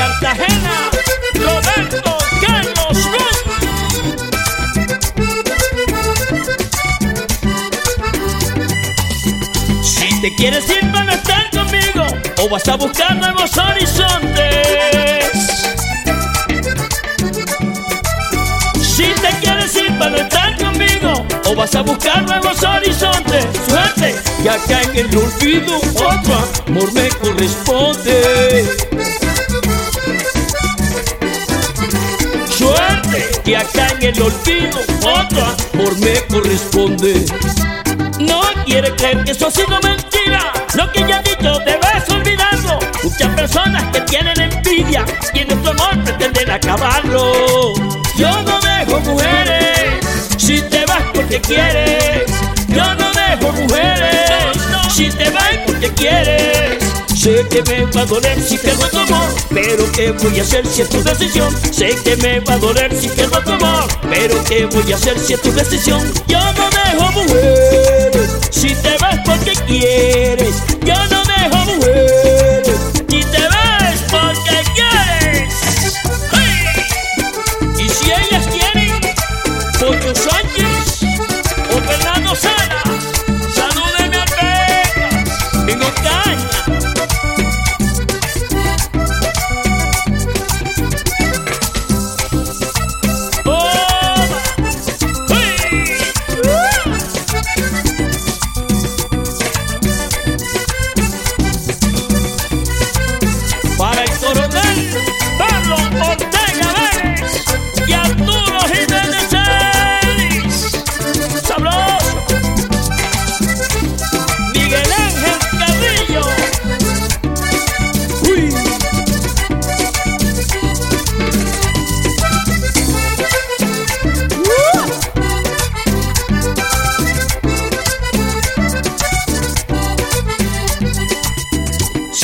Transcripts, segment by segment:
Cartagena, Roberto Carlos Cruz. Si te quieres ir para no estar conmigo, o vas a buscar nuevos horizontes. Si te quieres ir para no estar conmigo, o vas a buscar nuevos horizontes. Suerte, y acá en el olvido otro amor me corresponde. El olvido otro amor me corresponde. No quiere creer que eso ha sido mentira. Lo que ya he dicho debes olvidarlo. Muchas personas que tienen envidia y en nuestro amor pretenden acabarlo. Yo no dejo mujeres si te vas porque quieres. Yo no dejo mujeres si te vas porque quieres. Sé que me va a doler si pierdo tu amor, pero ¿qué voy a hacer si es tu decisión? Sé que me va a doler si pierdo tu amor, pero ¿qué voy a hacer si es tu decisión? Yo no dejo mujeres si te vas porque quieres.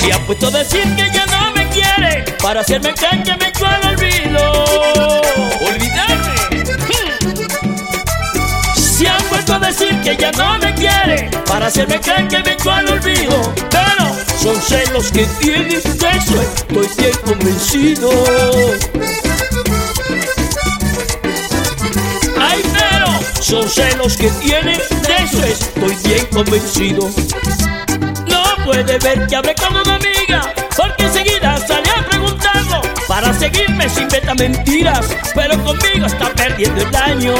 Si ha puesto a decir que ya no me quiere Para hacerme creer que me echó al olvido. Olvidarme. Si ha puesto a decir que ya no me quiere Para hacerme creer que me echó al olvido. Pero son celos que tiene eso estoy bien convencido. Ay, pero son celos que tiene De eso estoy bien convencido puede ver que hablé con una amiga Porque enseguida salí a preguntarlo Para seguirme sin meta mentiras Pero conmigo está perdiendo el daño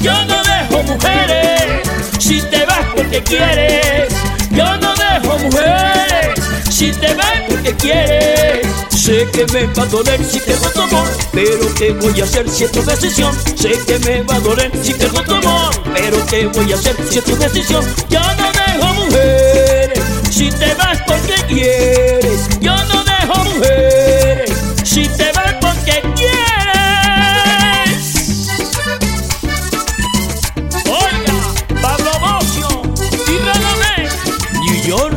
Yo no dejo mujeres Si te vas porque quieres Yo no dejo mujeres Si te vas porque quieres Sé que me va a doler si pierdo tu amor Pero ¿qué voy a hacer si es tu decisión? Sé que me va a doler si pierdo tu amor Pero ¿qué voy a hacer si es tu decisión? Yo no dejo mujeres Si te vas porque quieres Yo no dejo mujeres. Si te vas porque quieres. Oiga, Pablo Bocio y Radamés. New York.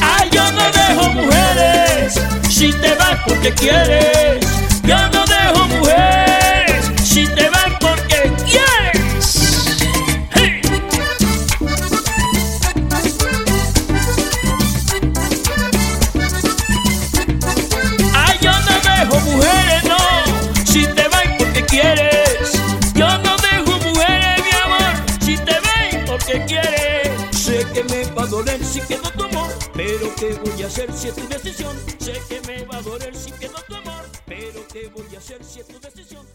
Ay, yo no dejo mujeres. Si te vas porque quieres. Yo no ¿qué voy a hacer si es tu decisión? Sé que me va a doler si quedo tu amor, pero ¿qué voy a hacer si es tu decisión?